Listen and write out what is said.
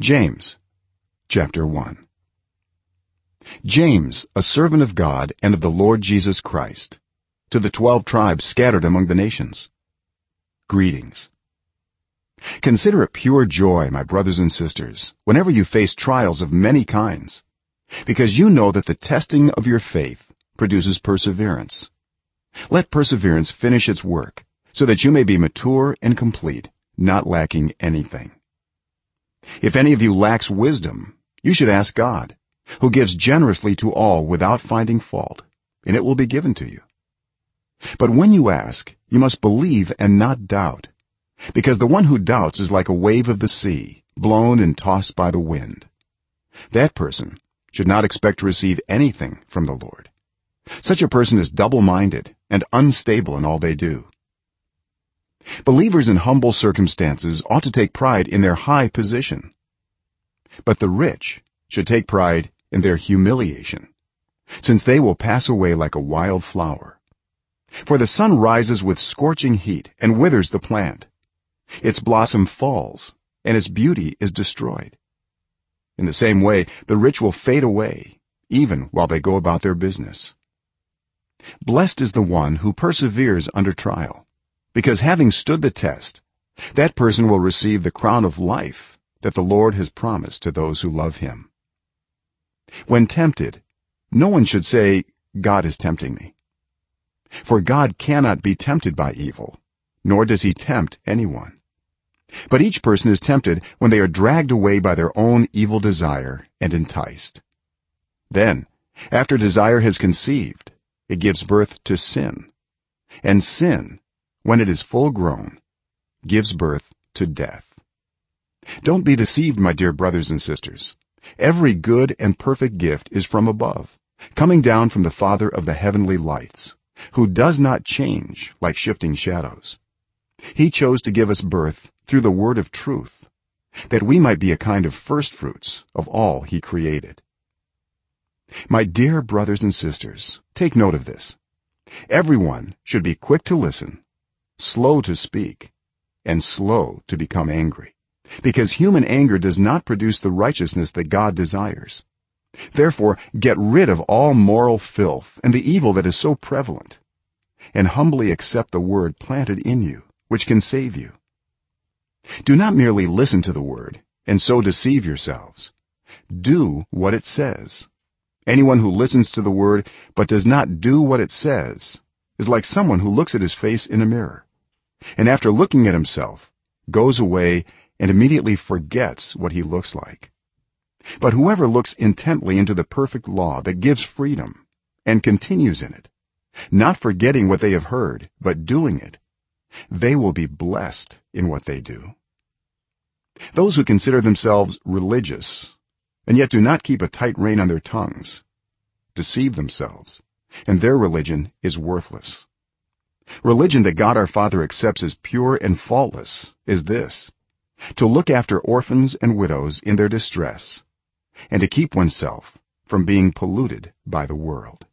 james chapter 1 james a servant of god and of the lord jesus christ to the 12 tribes scattered among the nations. Greetings. Consider it pure joy my brothers and sisters whenever you face trials of many kinds because you know that the testing of your faith produces perseverance. Let perseverance finish its work so that you may be mature and complete not lacking anything if any of you lacks wisdom you should ask god who gives generously to all without finding fault and it will be given to you. But when you ask you must believe and not doubt because the one who doubts is like a wave of the sea blown and tossed by the wind. That person should not expect to receive anything from the lord. Such a person is double-minded and unstable in all they do believers in humble circumstances ought to take pride in their high position. But the rich should take pride in their humiliation since they will pass away like a wild flower. For the sun rises with scorching heat and withers the plant. Its blossom falls and its beauty is destroyed. In the same way the rich will fade away even while they go about their business. Blessed is the one who perseveres under trial because having stood the test that person will receive the crown of life that the lord has promised to those who love him. When tempted no one should say god is tempting me. For god cannot be tempted by evil nor does he tempt anyone. But each person is tempted when they are dragged away by their own evil desire and enticed. Then after desire has conceived it gives birth to sin. And sin when it is full grown gives birth to death. Don't be deceived my dear brothers and sisters. Every good and perfect gift is from above coming down from the father of the heavenly lights who does not change like shifting shadows. He chose to give us birth through the word of truth that we might be a kind of first fruits of all he created. My dear brothers and sisters take note of this. Everyone should be quick to listen slow to speak and slow to become angry. Because human anger does not produce the righteousness that god desires. Therefore get rid of all moral filth and the evil that is so prevalent and humbly accept the word planted in you which can save you. Do not merely listen to the word and so deceive yourselves. Do what it says. Anyone who listens to the word but does not do what it says is like someone who looks at his face in a mirror and after looking at himself goes away and immediately forgets what he looks like. But whoever looks intently into the perfect law that gives freedom and continues in it not forgetting what they have heard but doing it they will be blessed in what they do. Those who consider themselves religious and yet do not keep a tight rein on their tongues deceive themselves and their religion is worthless religion that god our father accepts as pure and faultless is this to look after orphans and widows in their distress and to keep oneself from being polluted by the world